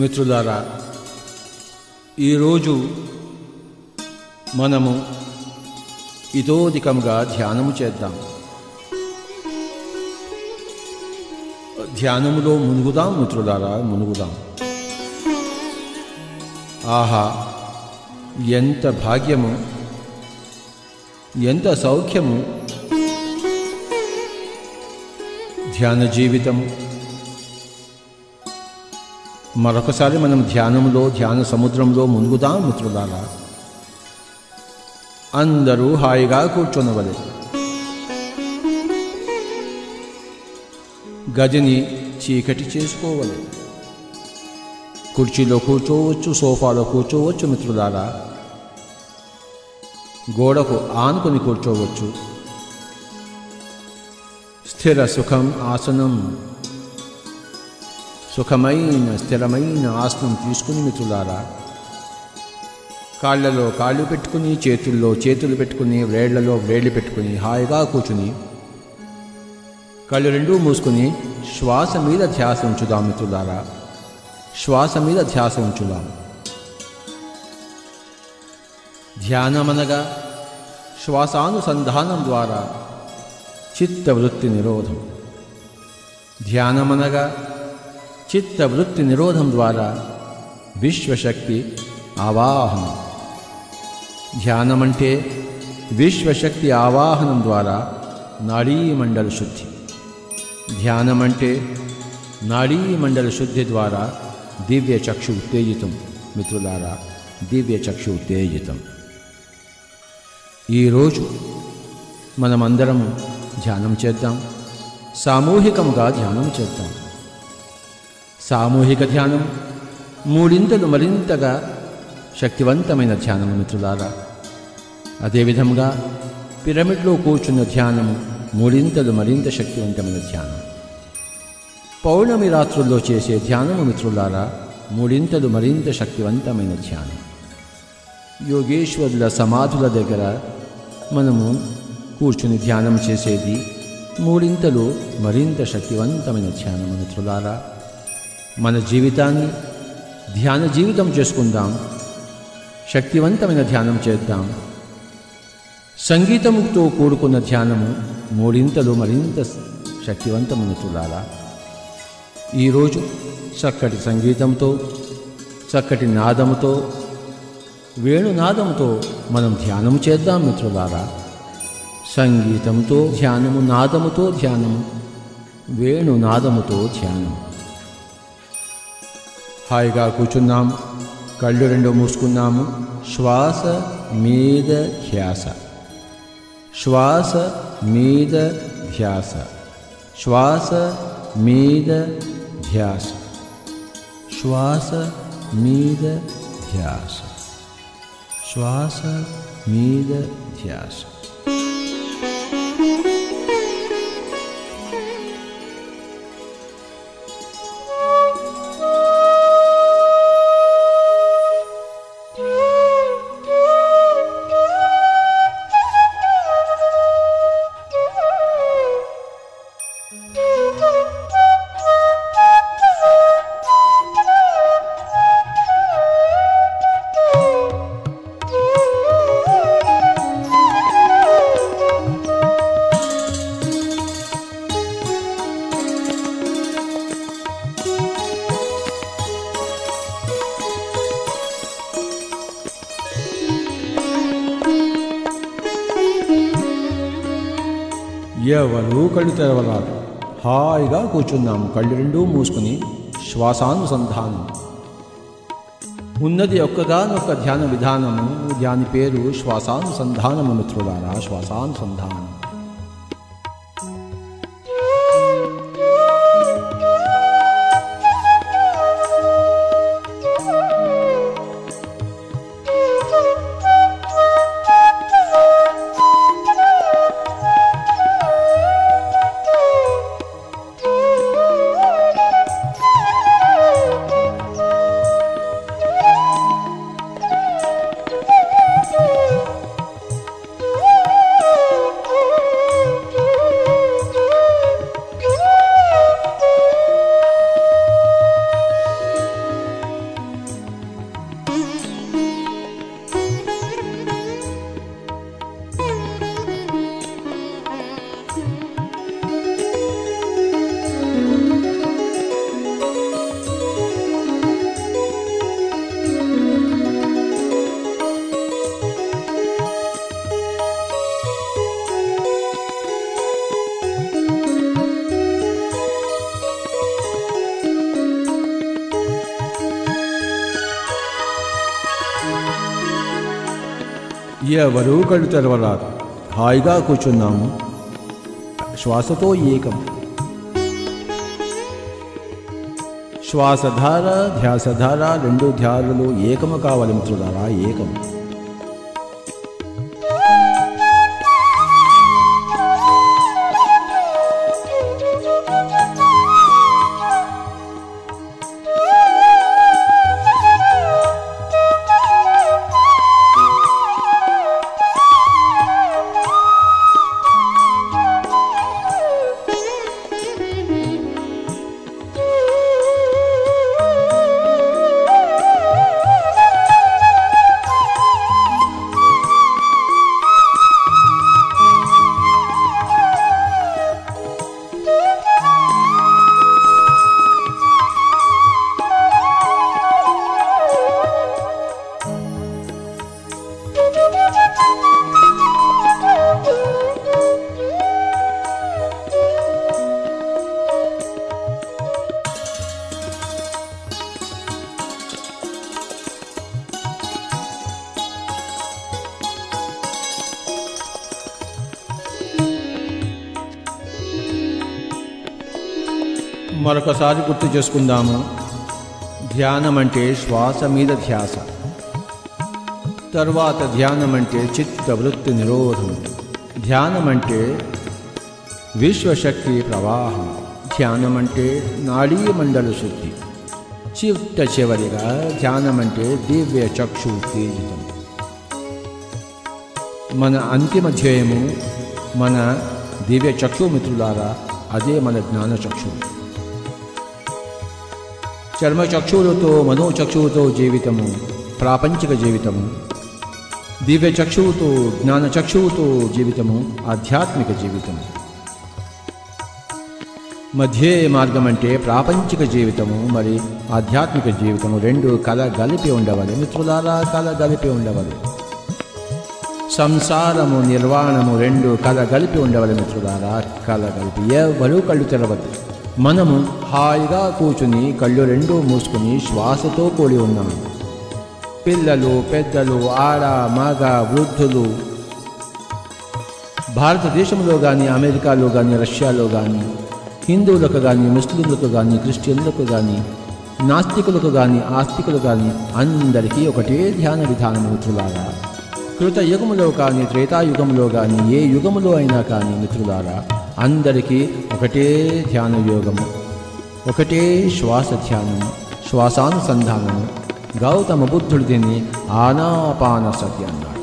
మిత్రులారా ఈరోజు మనము ఇతోధికంగా ధ్యానము చేద్దాం. ధ్యానములో మునుగుదాం మిత్రులారా మునుగుదాం. ఆహా ఎంత భాగ్యము ఎంత సౌఖ్యము. ధ్యాన జీవితము మరొకసారి మనం ధ్యానంలో ధ్యాన సముద్రంలో మునుగుదాం మిత్రులారా? అందరూ హాయిగా కూర్చొనవలే. గదిని చీకటి చేసుకోవాలి. కుర్చీలో కూర్చోవచ్చు సోఫాలో కూర్చోవచ్చు మిత్రులారా? గోడకు ఆనుకొని కూర్చోవచ్చు. స్థిర సుఖం ఆసనం. సుఖమైన స్థిరమైన ఆసనం తీసుకుని మిత్రులారా కాళ్ళలో కాళ్ళు పెట్టుకుని చేతుల్లో చేతులు పెట్టుకుని వ్రేళ్ళలో వ్రేళ్ళు పెట్టుకుని హాయిగా కూర్చుని కళ్ళు రెండూ మూసుకుని శ్వాస మీద ధ్యాస ఉంచుదాం మిత్రులారా. శ్వాస మీద ధ్యాస ఉంచుదాం. ధ్యానమనగా శ్వాసానుసంధానం ద్వారా చిత్తవృత్తి నిరోధం. ధ్యానమనగా చిత్తవృత్తి నిరోధం ద్వారా విశ్వశక్తి ఆవాహనం. ధ్యానమంటే విశ్వశక్తి ఆవాహనం ద్వారా నాడీమండల శుద్ధి. ధ్యానమంటే నాడీమండల శుద్ధి ద్వారా దివ్య చక్షు ఉత్తేజితం. మిత్రులారా దివ్య చక్షు ఉత్తేజితం. ఈరోజు మనమందరము ధ్యానం చేద్దాం. సామూహికముగా ధ్యానం చేద్దాం. సామూహిక ధ్యానం మూడింతలు మరింతగా శక్తివంతమైన ధ్యానము మిత్రులారా. అదేవిధంగా పిరమిడ్లో కూర్చున్న ధ్యానము మూడింతలు మరింత శక్తివంతమైన ధ్యానం. పౌర్ణమి రాత్రుల్లో చేసే ధ్యానము మిత్రులారా మూడింతలు మరింత శక్తివంతమైన ధ్యానం. యోగేశ్వరుల సమాధుల దగ్గర మనము కూర్చుని ధ్యానం చేసేది మూడింతలు మరింత శక్తివంతమైన ధ్యానము మిత్రులారా. మన జీవితాన్ని ధ్యాన జీవితం చేసుకుందాం. శక్తివంతమైన ధ్యానం చేద్దాం. సంగీతముతో కూడుకున్న ధ్యానము మూడింతలు మరింత శక్తివంతమైన తులారా ఈరోజు చక్కటి సంగీతంతో చక్కటి నాదముతో వేణునాదముతో మనం ధ్యానం చేద్దాం మిత్రులారా. సంగీతంతో ధ్యానము నాదముతో ధ్యానము వేణునాదముతో ధ్యానం హాయిగా కూర్చున్నాం కళ్ళు రెండు మూసుకున్నాము శ్వాస మీద ధ్యాస శ్వాస మీద ధ్యాస శ్వాస మీద ధ్యాస శ్వాస మీద ధ్యాస శ్వాస మీద ధ్యాస ఎవరూ కళ్ళు తెరవరాదు. హాయిగా కూర్చున్నాము. కళ్ళు రెండూ మూసుకుని శ్వాసానుసంధానం. ఉన్నది ఒక్కగానొక్క ధ్యాన విధానము. దాని పేరు శ్వాసానుసంధానము మిత్రులారా. శ్వాసానుసంధానం. ఎవరూ కళ్ళు తెరవరాదు. హాయిగా కూర్చున్నాము. శ్వాసతో ఏకం. శ్వాసధార ధ్యాసధార రెండు ధ్యానులు ఏకము కావాలి మిత్రులారా ఏకం మరోసారి గుర్తు చేసుకుందాము. ధ్యానం అంటే శ్వాస మీద ధ్యాస. తర్వాత ధ్యానం అంటే చిత్త వృత్తి నిరోధం. ధ్యానం అంటే విశ్వశక్తి ప్రవాహం. ధ్యానం అంటే నాడీ మండల శుద్ధి. చిట్ట చివరిగా ధ్యానం అంటే దివ్య చక్షు ఉత్తేజితం. మన అంతిమ ధ్యేయము మన దివ్య చక్షు మిత్రులారా అదే మన జ్ఞాన చక్షువు చర్మచక్షువులతో మనోచక్షువుతో జీవితము ప్రాపంచిక జీవితము దివ్య చక్షువుతో జ్ఞాన చక్షువుతో జీవితము ఆధ్యాత్మిక జీవితము. మధ్యే మార్గం అంటే ప్రాపంచిక జీవితము మరి ఆధ్యాత్మిక జీవితము రెండు కల గలిపి ఉండవాలి. మిత్రులారా కల గలిపి ఉండవాలి. సంసారము నిర్వాణము రెండు కల గలిపి ఉండవాలి మిత్రులారా కల గలిపి. ఎవరూ కళ్ళు తెరవద్దు. మనము హాయిగా కూర్చుని కళ్ళు రెండూ మూసుకుని శ్వాసతో కూడి ఉన్నాము పిల్లలు పెద్దలు ఆడ మగ వృద్ధులు. భారతదేశంలో కానీ అమెరికాలో కానీ రష్యాలో కానీ హిందువులకు కానీ ముస్లింలకు కానీ క్రిస్టియన్లకు కానీ నాస్తికులకు కానీ ఆస్తికులు కానీ అందరికీ ఒకటే ధ్యాన విధానం మిత్రులారా. కృత యుగములో కానీ త్రేతాయుగంలో కానీ ఏ యుగములో అయినా కానీ మిత్రులారా అందరికీ ఒకటే ధ్యాన యోగము ఒకటే శ్వాస ధ్యానము శ్వాసానుసంధానము. గౌతమ బుద్ధుడు దీన్ని ఆనాపాన సతి అన్నాడు.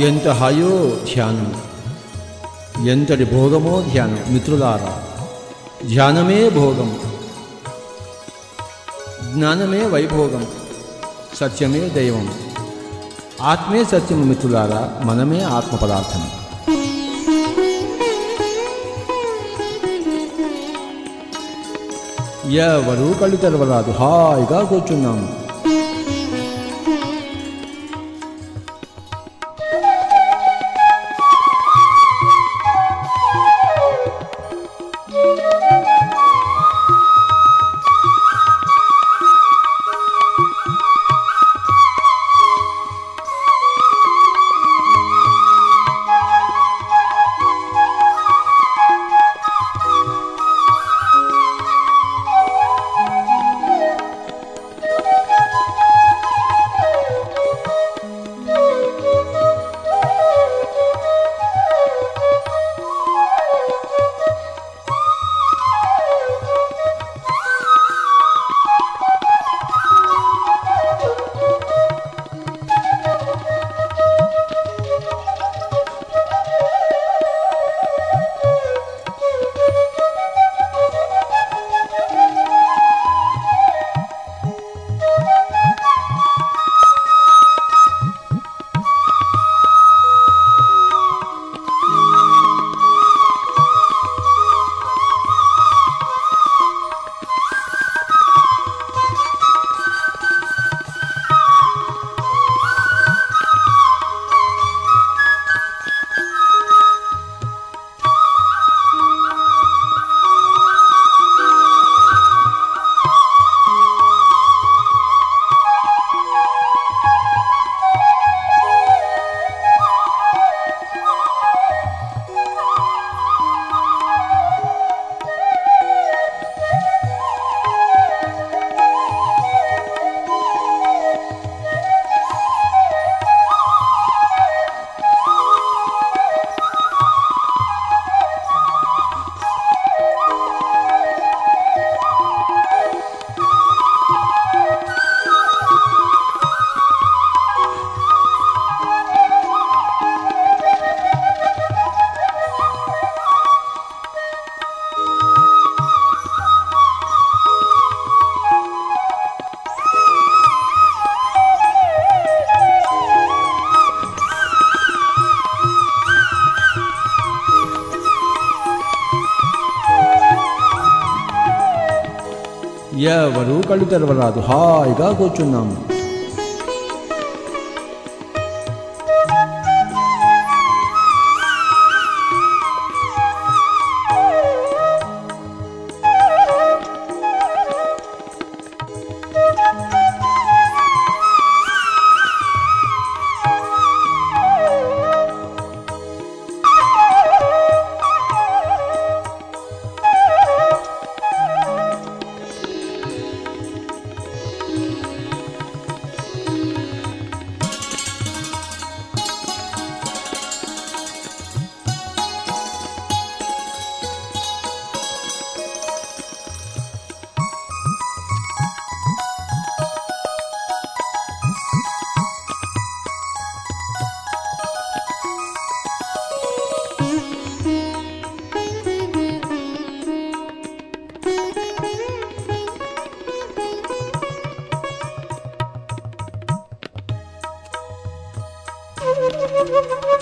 ఎంత హాయో ధ్యానం ఎంతటి భోగమో ధ్యానం మిత్రులారా ధ్యానమే భోగం జ్ఞానమే వైభోగం సత్యమే దైవం ఆత్మే సత్యము మిత్రులారా మనమే ఆత్మ పదార్థం ఎవరూ కళ్ళు తెరవరాదు హాయిగా కూర్చున్నాము ఎవరూ కళ్ళు తెరవరాదు. హాయిగా కూర్చున్నాము.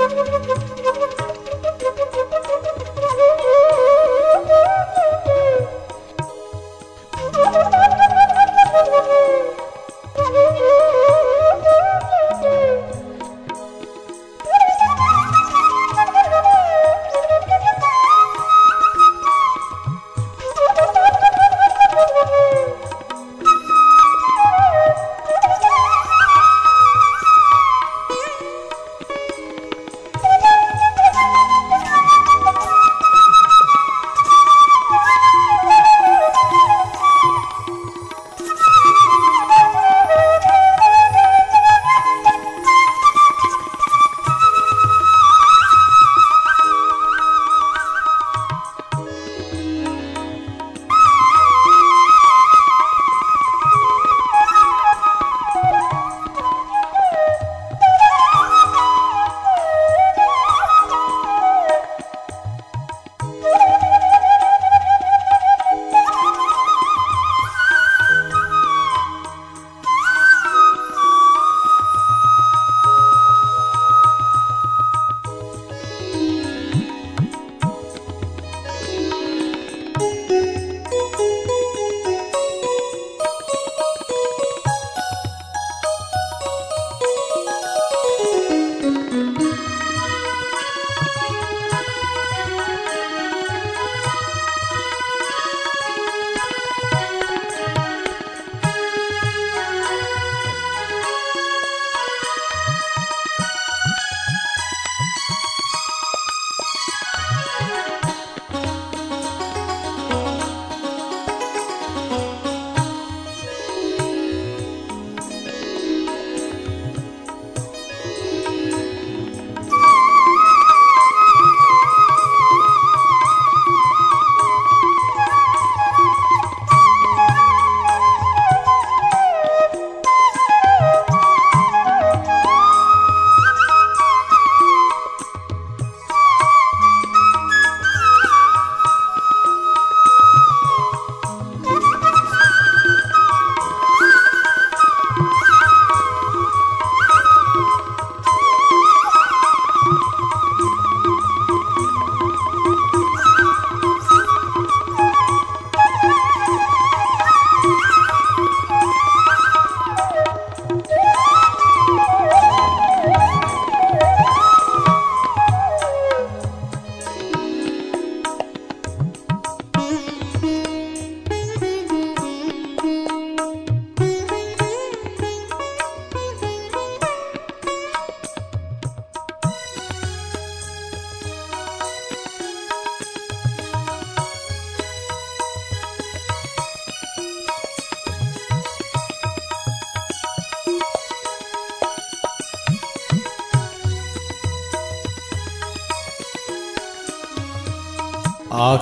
Thank.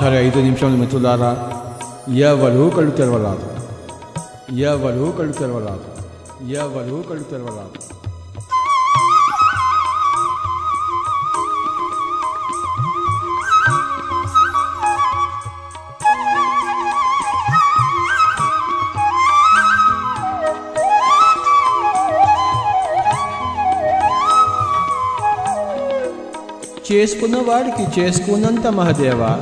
ఆఖరి ఐదు నిమిషాలు మిత్రులారా ఎవరు కళ్ళు తెరవరాదు. ఎవరు కళ్ళు తెరవరాదు. ఎవరు కళ్ళు తెరవరాదు. చేసుకున్న వాడికి చేసుకున్నంత మహదేవా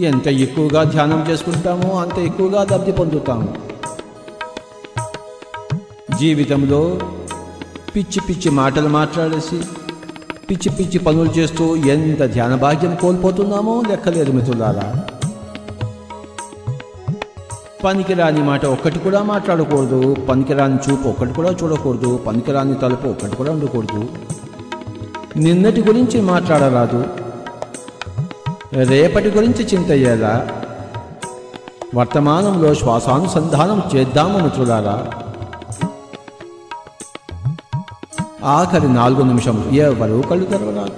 ఎంత ఎక్కువగా ధ్యానం చేసుకుంటామో అంత ఎక్కువగా లబ్ధి పొందుతాము. జీవితంలో పిచ్చి పిచ్చి మాటలు మాట్లాడేసి పిచ్చి పిచ్చి పనులు చేస్తూ ఎంత ధ్యాన భాగ్యం కోల్పోతున్నామో లెక్కలేదు మిత్రులారా. పనికిరాని మాట ఒక్కటి కూడా మాట్లాడకూడదు పనికిరాని చూపు ఒక్కటి కూడా చూడకూడదు పనికిరాని తలుపు ఒక్కటి కూడా ఉండకూడదు. నిన్నటి గురించి మాట్లాడరాదు రేపటి గురించి చింతయ్యేలా వర్తమానంలో శ్వాసానుసంధానం చేద్దాము మిత్రులారా ఆఖరి నాలుగు నిమిషం ఎవరూ కళ్ళు తెరవరాదు.